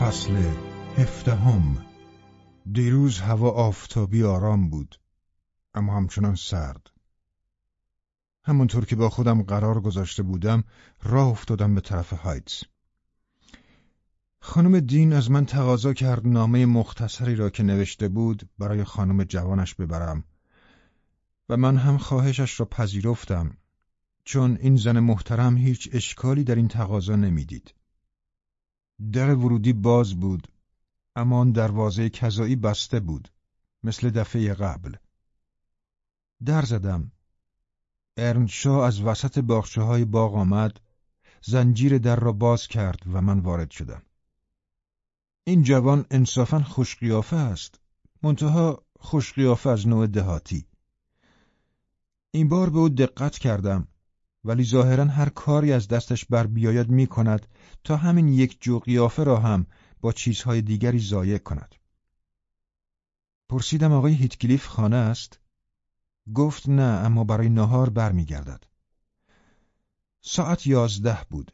فصل هفدهم. دیروز هوا آفتابی آرام بود اما همچنان سرد. همونطور که با خودم قرار گذاشته بودم راه افتادم به طرف هایتس. خانم دین از من تقاضا کرد نامه مختصری را که نوشته بود برای خانم جوانش ببرم و من هم خواهشش را پذیرفتم چون این زن محترم هیچ اشکالی در این تقاضا نمی‌دید. در ورودی باز بود اما آن دروازه کذایی بسته بود مثل دفعه قبل. در زدم. ارنشا از وسط باخچه های باغ آمد زنجیر در را باز کرد و من وارد شدم. این جوان انصافا خوشقیافه است منتها خوشقیافه از نوع دهاتی این بار به او دقت کردم ولی ظاهرا هر کاری از دستش بر بیاید می کند تا همین یک جو قیافه را هم با چیزهای دیگری ضایع کند. پرسیدم آقای هیتکلیف خانه است؟ گفت نه اما برای نهار برمیگردد. ساعت یازده بود.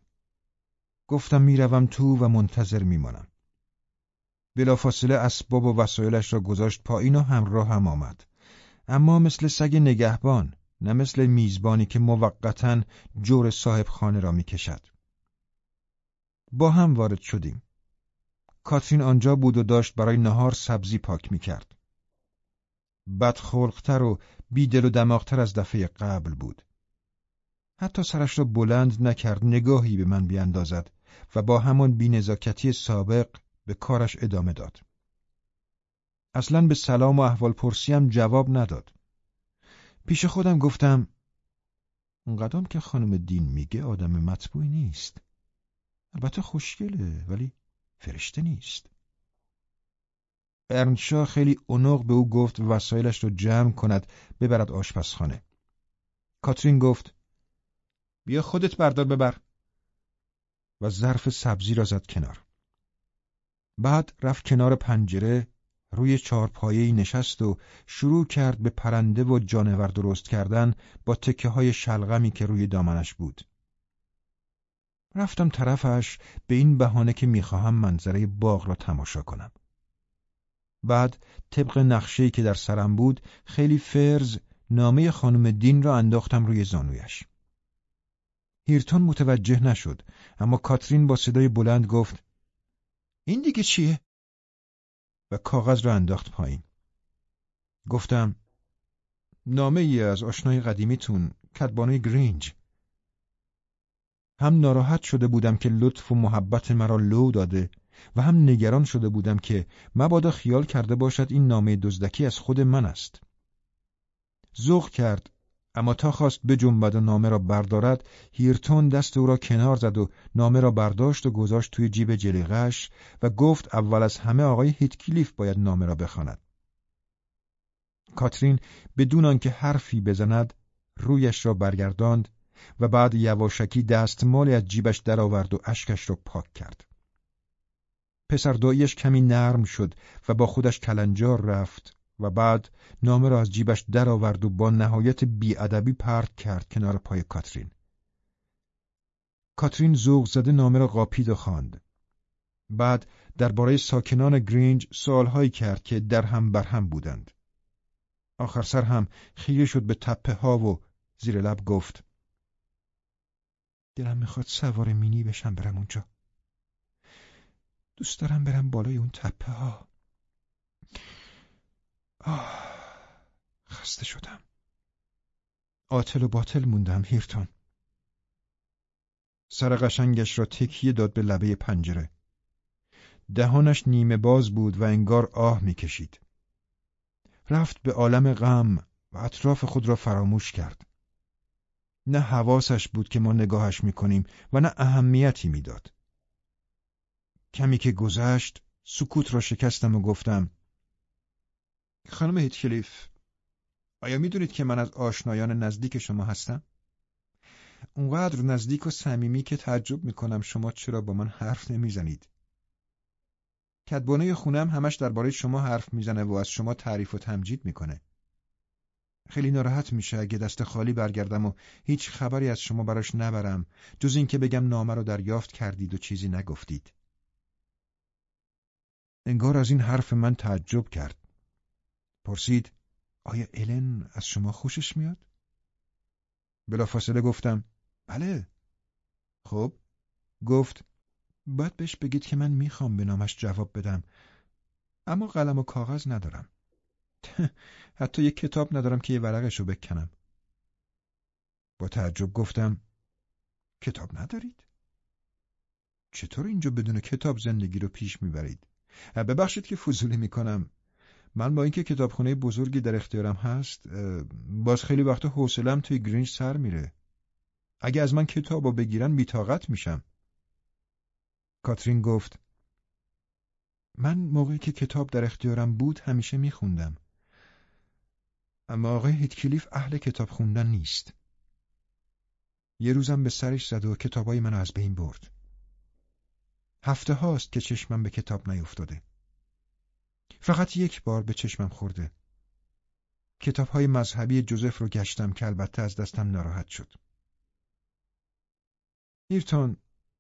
گفتم می‌روم تو و منتظر میمانم. بلافاصله اسباب و وسایلش را گذاشت پایین و همراه هم آمد. اما مثل سگ نگهبان نه مثل میزبانی که موقتا جور صاحب خانه را می‌کشد. با هم وارد شدیم. کاترین آنجا بود و داشت برای نهار سبزی پاک می‌کرد. بدخلقتر و بیدل و دماغتر از دفعه قبل بود. حتی سرش را بلند نکرد نگاهی به من بیاندازد و با همان بینزاکتی سابق به کارش ادامه داد. اصلا به سلام و احوال پرسیم جواب نداد. پیش خودم گفتم اونقدام که خانم دین میگه آدم مطبوعی نیست. البته خوشگله ولی فرشته نیست. ارنشا خیلی اونق به او گفت وسایلش رو جمع کند ببرد آشپزخانه. کاترین گفت بیا خودت بردار ببر. و ظرف سبزی را زد کنار. بعد رفت کنار پنجره روی چارپایه‌ای نشست و شروع کرد به پرنده و جانور درست کردن با تکه های شلغمی که روی دامنش بود. رفتم طرفش به این بهانه که می‌خواهم منظره باغ را تماشا کنم. بعد طبق نقشه‌ای که در سرم بود خیلی فرز نامه خانم دین را انداختم روی زانویش. هیرتون متوجه نشد اما کاترین با صدای بلند گفت این دیگه چیه؟ و کاغذ را انداخت پایین. گفتم نامه ای از آشنای قدیمیتون کتبانه گرینج هم ناراحت شده بودم که لطف و محبت مرا لو داده و هم نگران شده بودم که مبادا خیال کرده باشد این نامه دزدکی از خود من است. ذوق کرد اما تا خواست بجنبد و نامه را بردارد هیرتون دست او را کنار زد و نامه را برداشت و گذاشت توی جیب جلیقش و گفت اول از همه آقای هیتکلیف باید نامه را بخواند. کاترین بدون آنکه حرفی بزند رویش را برگرداند و بعد یواشکی دستمالی از جیبش درآورد و اشکش را پاک کرد. پسر داییش کمی نرم شد و با خودش کلنجار رفت و بعد نامه را از جیبش درآورد و با نهایت بیادبی پرت کرد کنار پای کاترین. کاترین ذوق زده نامه را قاپید و خواند. بعد درباره ساکنان گرینج سوالهایی کرد که در هم بر هم بودند. آخر سر هم خیره شد به تپه ها و زیر لب گفت دلم می‌خواد سوار مینی بشم برم اونجا. دوست دارم برم بالای اون تپه ها. خسته شدم. آتل و باطل موندم هیرتون. سر قشنگش را تکیه داد به لبه پنجره. دهانش نیمه باز بود و انگار آه می‌کشید. رفت به عالم غم و اطراف خود را فراموش کرد. نه حواسش بود که ما نگاهش می‌کنیم و نه اهمیتی می‌داد. کمی که گذشت سکوت را شکستم و گفتم خانم هیتکلیف آیا می‌دونید که من از آشنایان نزدیک شما هستم؟ اونقدر نزدیک و صمیمی که تعجب می‌کنم شما چرا با من حرف نمی‌زنید. کتبانه خونم همش درباره شما حرف می‌زنه و از شما تعریف و تمجید می‌کنه. خیلی ناراحت میشه اگه دست خالی برگردم و هیچ خبری از شما براش نبرم جز اینکه بگم نامه رو دریافت کردید و چیزی نگفتید. انگار از این حرف من تعجب کرد. پرسید آیا الن از شما خوشش میاد؟ بلافاصله گفتم بله. خب گفت باید بهش بگید که من می‌خوام به نامش جواب بدم اما قلم و کاغذ ندارم. حتی یک کتاب ندارم که یه ورقش رو بکنم. با تعجب گفتم کتاب ندارید؟ چطور اینجا بدون کتاب زندگی رو پیش می‌برید؟ ببخشید که فضولی می‌کنم من با اینکه کتابخونه بزرگی در اختیارم هست باز خیلی وقت حوصلم توی گرینج سر میره. اگه از من کتاب رو بگیرن بیتاقت میشم. کاترین گفت من موقعی که کتاب در اختیارم بود همیشه میخوندم. اما آقای هیتکلیف اهل کتاب خوندن نیست. یه روزم به سرش زد و کتابای منو از بین برد. هفته هاست که چشمم به کتاب نیفتاده. فقط یک بار به چشمم خورده. کتاب های مذهبی جوزف رو گشتم که البته از دستم ناراحت شد. ایرتون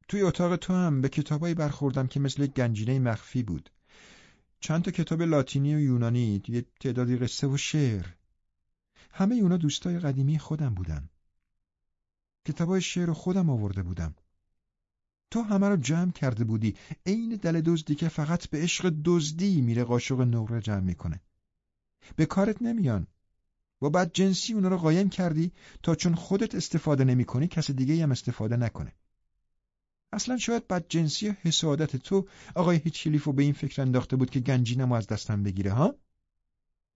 توی اتاق تو هم به کتابایی برخوردم که مثل گنجینه مخفی بود. چند تا کتاب لاتینی و یونانی یه تعدادی قصه و شعر. همه اونا دوستای قدیمی خودم بودن. کتابای شعر رو خودم آورده بودم. تو همه رو جمع کرده بودی. عین دل دزدی که فقط به عشق دزدی میره قاشق نقره جمع می‌کنه. به کارت نمیان. با بعد جنسی اونا رو قایم کردی تا چون خودت استفاده نمی کنی کس دیگه هم استفاده نکنه. اصلا شاید بد جنسی حسادت تو آقای هیچکلیف به این فکر انداخته بود که گنجینم از دستم بگیره ها؟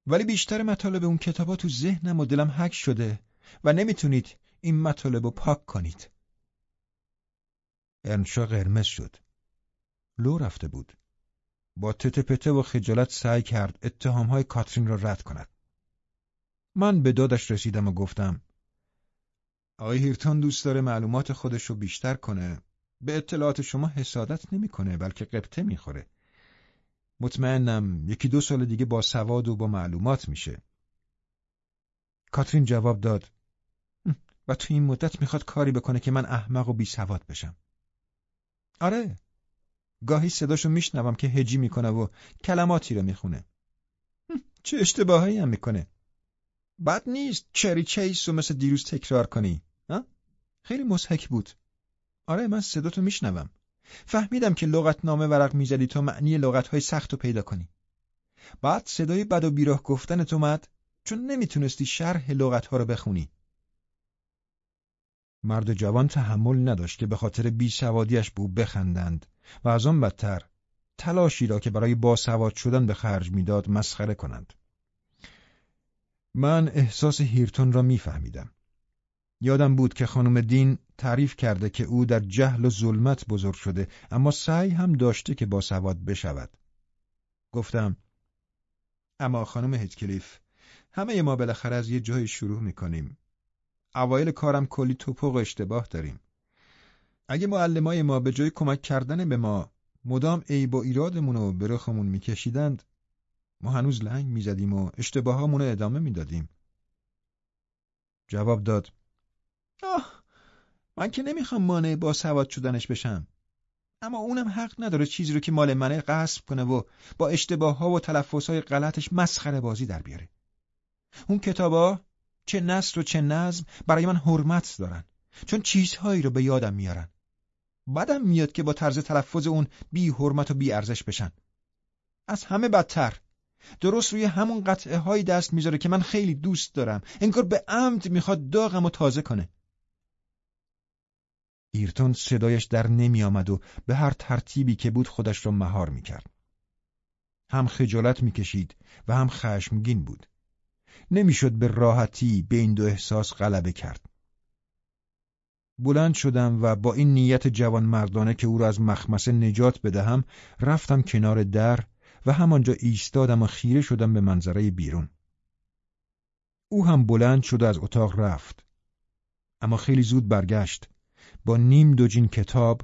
ولی بیشتر مطالب اون کتابا تو ذهنم و دلم حک شده و نمی‌تونید این مطالب رو پاک کنید. ارنشا قرمز شد. لو رفته بود. با تته پته و خجالت سعی کرد اتهامهای کاترین را رد کند. من به دادش رسیدم و گفتم آقای هیرتون دوست داره معلومات خودش رو بیشتر کنه. به اطلاعات شما حسادت نمی‌کنه بلکه قبطه می‌خوره. مطمئنم یکی دو سال دیگه با سواد و با معلومات میشه. کاترین جواب داد و تو این مدت می‌خواد کاری بکنه که من احمق و بی سواد بشم. آره. گاهی صداشو میشنوم که هجی می‌کنه و کلماتی رو می‌خونه. چه اشتباهایی هم می‌کنه. بد نیست چری چیس رو مثل دیروز تکرار کنی ها؟ خیلی مسحک بود. آره من صداتو میشنوم. فهمیدم که لغتنامه ورق می‌زدی تا معنی لغتهای سخت رو پیدا کنی. بعد صدای بد و بیراه گفتنت اومد چون نمی‌تونستی شرح لغتها رو بخونی. مرد جوان تحمل نداشت که به خاطر بیسوادیش به او بخندند و از آن بدتر تلاشی را که برای باسواد شدن به خرج می‌داد مسخره کنند. من احساس هیرتون را میفهمیدم. یادم بود که خانم دین تعریف کرده که او در جهل و ظلمت بزرگ شده اما سعی هم داشته که باسواد بشود. گفتم اما خانم هیتکلیف همه ما بالاخره از یه جای شروع می‌کنیم اوایل کارم کلی توپق اشتباه داریم. اگه معلمای ما به جای کمک کردن به ما مدام عیب و ایرادمون رو به رخمون میکشیدند ما هنوز لنگ می‌زدیم و اشتباهامون رو ادامه می‌دادیم. جواب داد آه من که نمی‌خوام مانع با سواد شدنش بشم اما اونم حق نداره چیزی رو که مال منه غصب کنه و با اشتباه ها و تلفظ های غلطش مسخره بازی در بیاره اون کتابا چه نصر و چه نظم برای من حرمت دارن. چون چیزهایی رو به یادم میارن. بدم میاد که با طرز تلفظ اون بی حرمت و بی ارزش بشن. از همه بدتر. درست روی همون قطعه های دست می‌ذاره که من خیلی دوست دارم. انگار به عمد می‌خواد داغم و تازه کنه. ایرتون صدایش در نمی آمد و به هر ترتیبی که بود خودش را مهار می‌کرد. هم خجالت می‌کشید و هم خشمگین بود. نمی‌شد به راحتی به این دو احساس غلبه کرد. بلند شدم و با این نیت جوان مردانه که او را از مخمسه نجات بدهم رفتم کنار در و همانجا ایستادم و خیره شدم به منظره بیرون. او هم بلند شد و از اتاق رفت. اما خیلی زود برگشت با نیم دوجین کتاب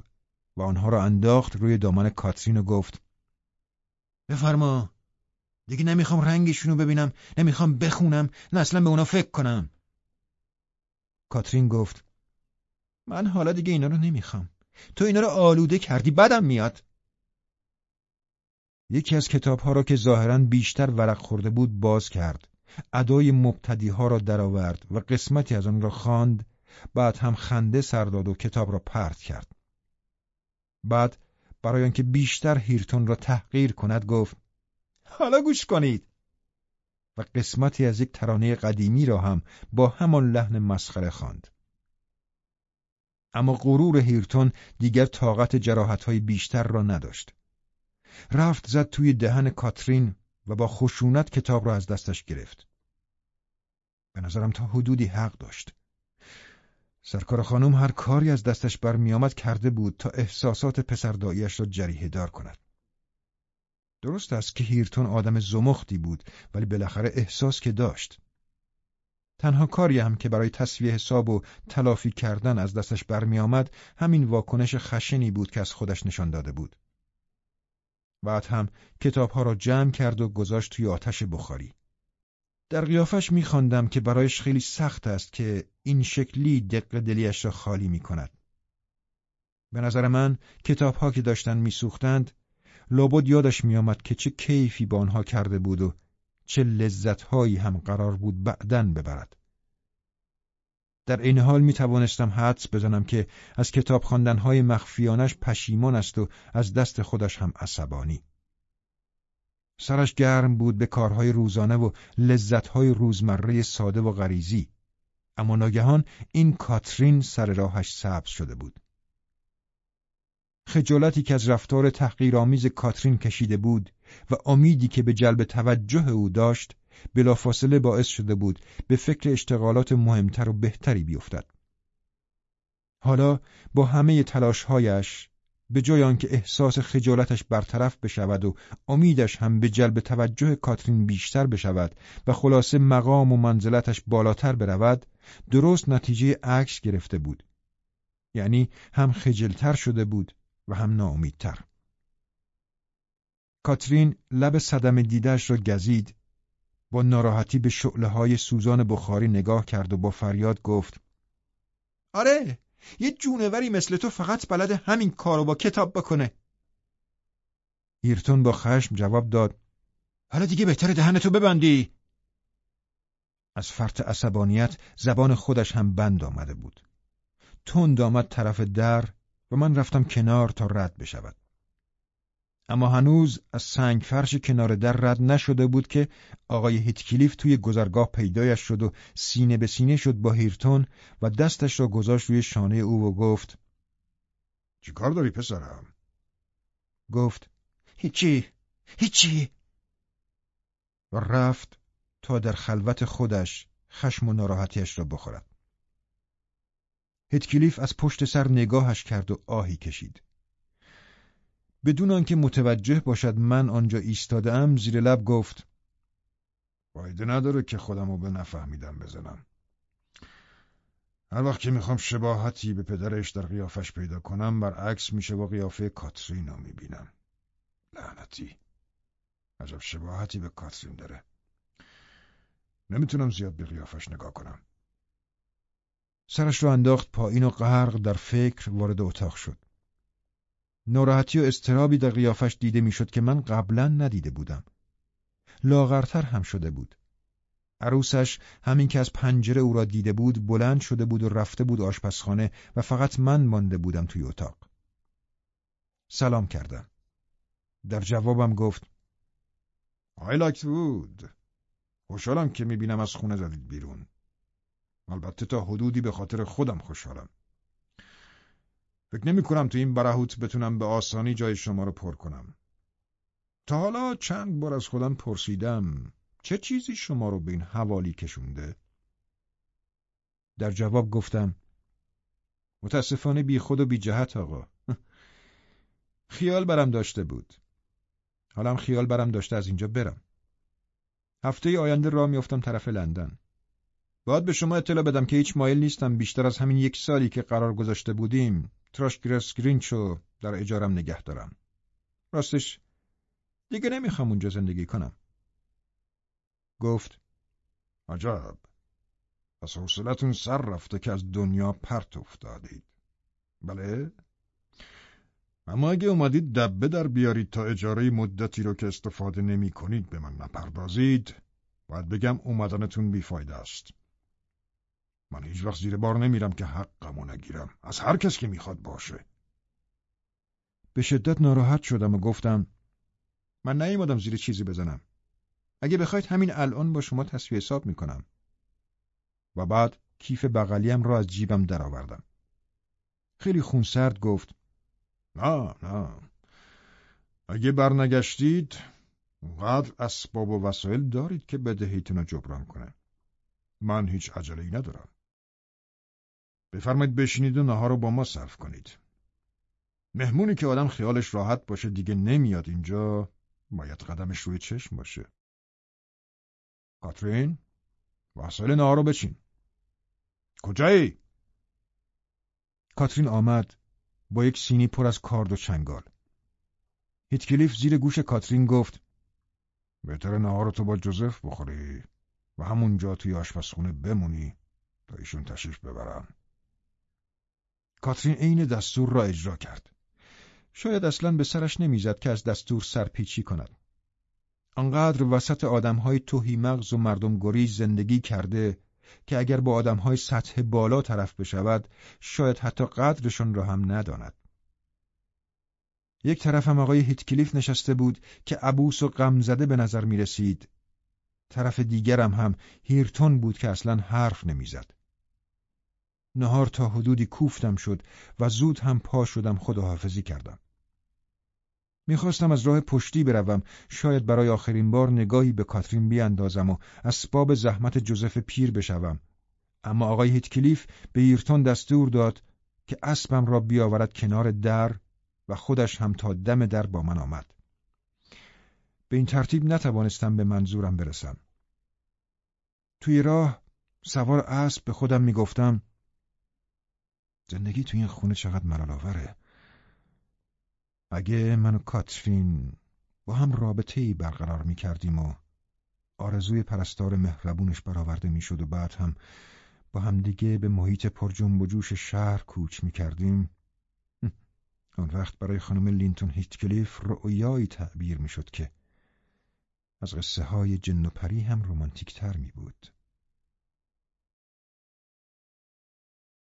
و آنها را انداخت روی دامن کاترین و گفت بفرما دیگه نمی‌خوام رنگشونو ببینم نمی‌خوام بخونم نه اصلا به اونا فکر کنم. کاترین گفت من حالا دیگه اینا رو نمی‌خوام. تو اینا رو آلوده کردی بدم میاد. یکی از کتاب ها را که ظاهرا بیشتر ورق خورده بود باز کرد. ادای مبتدی ها را درآورد و قسمتی از آن را خواند بعد هم خنده سرداد و کتاب را پرت کرد. بعد برای آنکه بیشتر هیرتون را تحقیر کند گفت حالا گوش کنید و قسمتی از یک ترانه قدیمی را هم با همان لحن مسخره خواند. اما غرور هیرتون دیگر طاقت جراحتهای بیشتر را نداشت. رفت زد توی دهن کاترین و با خشونت کتاب را از دستش گرفت. به نظرم تا حدودی حق داشت. سرکار خانم هر کاری از دستش برمیآمد کرده بود تا احساسات پسرداییش را جریه دار کند. درست است که هیرتون آدم زمختی بود ولی بالاخره احساس که داشت. تنها کاری هم که برای تصویه حساب و تلافی کردن از دستش برمیآمد همین واکنش خشنی بود که از خودش نشان داده بود. بعد هم کتابها را جمع کرد و گذاشت توی آتش بخاری. در قیافش میخواندم که برایش خیلی سخت است که این شکلی دق دلیش را خالی می کند. به نظر من کتابها که داشتن میسوختند لابد یادش میآمد که چه کیفی با آنها کرده بود و چه لذتهایی هم قرار بود بعدن ببرد. در این حال می توانستم حدس بزنم که از کتاب خواندنهای مخفیانش پشیمان است و از دست خودش هم عصبانی. سرش گرم بود به کارهای روزانه و لذتهای روزمره ساده و غریزی اما ناگهان این کاترین سر راهش سبز شده بود. خجالتی که از رفتار تحقیرآمیز کاترین کشیده بود و امیدی که به جلب توجه او داشت بلافاصله باعث شده بود به فکر اشتغالات مهمتر و بهتری بیفتد. حالا با همه تلاشهایش به جای آنکه احساس خجالتش برطرف بشود و امیدش هم به جلب توجه کاترین بیشتر بشود و خلاصه مقام و منزلتش بالاتر برود درست نتیجه عکس گرفته بود یعنی هم خجلتر شده بود و هم ناامیدتر. کاترین لب صدم دیدش را گزید با ناراحتی به شعله های سوزان بخاری نگاه کرد و با فریاد گفت آره یه جونوری مثل تو فقط بلد همین کارو با کتاب بکنه. هیرتون با خشم جواب داد حالا دیگه بهتر دهنتو ببندی. از فرط عصبانیت زبان خودش هم بند آمده بود. تند آمد طرف در و من رفتم کنار تا رد بشود. اما هنوز از سنگ فرش کنار در رد نشده بود که آقای هیتکلیف توی گذرگاه پیدایش شد و سینه به سینه شد با هیرتون و دستش را گذاشت روی شانه او و گفت چی کار داری پسرم؟ گفت هیچی هیچی. و رفت تا در خلوت خودش خشم و ناراحتیش را بخورد. هیتکلیف از پشت سر نگاهش کرد و آهی کشید. بدون آنکه متوجه باشد من آنجا ایستاده زیر لب گفت فایده نداره که خودم رو به نفهمیدم بزنم. هر وقت که می‌خوام شباهتی به پدرش در قیافش پیدا کنم برعکس میشه با قیافه کاترین رو می‌بینم. لعنتی. عجب شباهتی به کاترین داره. نمی‌تونم زیاد به قیافش نگاه کنم. سرش رو انداخت پایین و غرق در فکر وارد اتاق شد ناراحتی و استرابی در قیافش دیده می‌شد که من قبلا ندیده بودم. لاغرتر هم شده بود. عروسش همین که از پنجره او را دیده بود بلند شده بود و رفته بود آشپزخانه و فقط من مانده بودم توی اتاق. سلام کردم. در جوابم گفت I like wood. خوشحالم که می‌بینم از خونه زدید بیرون. البته تا حدودی به خاطر خودم خوشحالم. فکر نمی کنم تو این برهوت بتونم به آسانی جای شما رو پر کنم. تا حالا چند بار از خودم پرسیدم چه چیزی شما رو به این حوالی کشونده؟ در جواب گفتم متاسفانه بی خود و بی جهت آقا. خیال برم داشته بود. حالم خیال برم داشته از اینجا برم. هفته آینده را میافتم طرف لندن. باید به شما اطلاع بدم که هیچ مایل نیستم بیشتر از همین یک سالی که قرار گذاشته بودیم تراشگرس گرینچو در اجارم نگه دارم. راستش دیگه نمی‌خوام اونجا زندگی کنم. گفت عجب پس حوصلتون سر رفته که از دنیا پرت افتادید بله؟ اما اگه اومدید دبه در بیارید تا اجاره مدتی رو که استفاده نمی کنید به من نپردازید باید بگم اومدنتون بیفایده است من هیچ وقت زیر بار نمیرم که حقمو نگیرم. از هر کس که می‌خواد باشه. به شدت ناراحت شدم و گفتم من نیومدم زیر چیزی بزنم. اگه بخواید همین الان با شما تصفیه حساب می‌کنم. و بعد کیف بغلیم را از جیبم درآوردم. خیلی خونسرد گفت نه نه. اگه برنگشتید اونقدر اسباب و وسایل دارید که بدهیتون رو جبران کنه. من هیچ عجله ای ندارم. بفرمایید بشینید و نهار رو با ما صرف کنید. مهمونی که آدم خیالش راحت باشه دیگه نمیاد اینجا باید قدمش روی چشم باشه. کاترین وسایل نهار رو بچین. کجایی؟ کاترین آمد با یک سینی پر از کارد و چنگال. هیتکلیف زیر گوش کاترین گفت بهتر نهار تو با جوزف بخوری و همونجا توی آشپزخونه بمونی تا ایشون تشریف ببرن. کاترین عین دستور را اجرا کرد شاید اصلا به سرش نمی‌زد که از دستور سرپیچی کند آنقدر وسط آدمهای توهی مغز و مردم گریز زندگی کرده که اگر با آدمهای سطح بالا طرف بشود شاید حتی قدرشون را هم نداند یک طرف هم آقای هیتکلیف نشسته بود که عبوس و غمزده به نظر می رسید. طرف دیگرم هم هیرتون بود که اصلا حرف نمی‌زد. نهار تا حدودی کوفتم شد و زود هم پا شدم خداحافظی کردم. می‌خواستم از راه پشتی بروم. شاید برای آخرین بار نگاهی به کاترین بیاندازم و اسباب زحمت جوزف پیر بشوم. اما آقای هیتکلیف به ایرتون دستور داد که اسبم را بیاورد کنار در و خودش هم تا دم در با من آمد. به این ترتیب نتوانستم به منظورم برسم. توی راه سوار اسب به خودم می‌گفتم زندگی توی این خونه چقدر ملالآوره اگه من و کاترین با هم رابطه ای برقرار می کردیم و آرزوی پرستار مهربونش برآورده می‌شد و بعد هم با همدیگه به محیط پر جنب و جوش شهر کوچ می کردیم آن وقت برای خانم لینتون هیتکلیف رؤیایی تعبیر می شد که از قصه های جن و پری هم رومانتیک تر می بود.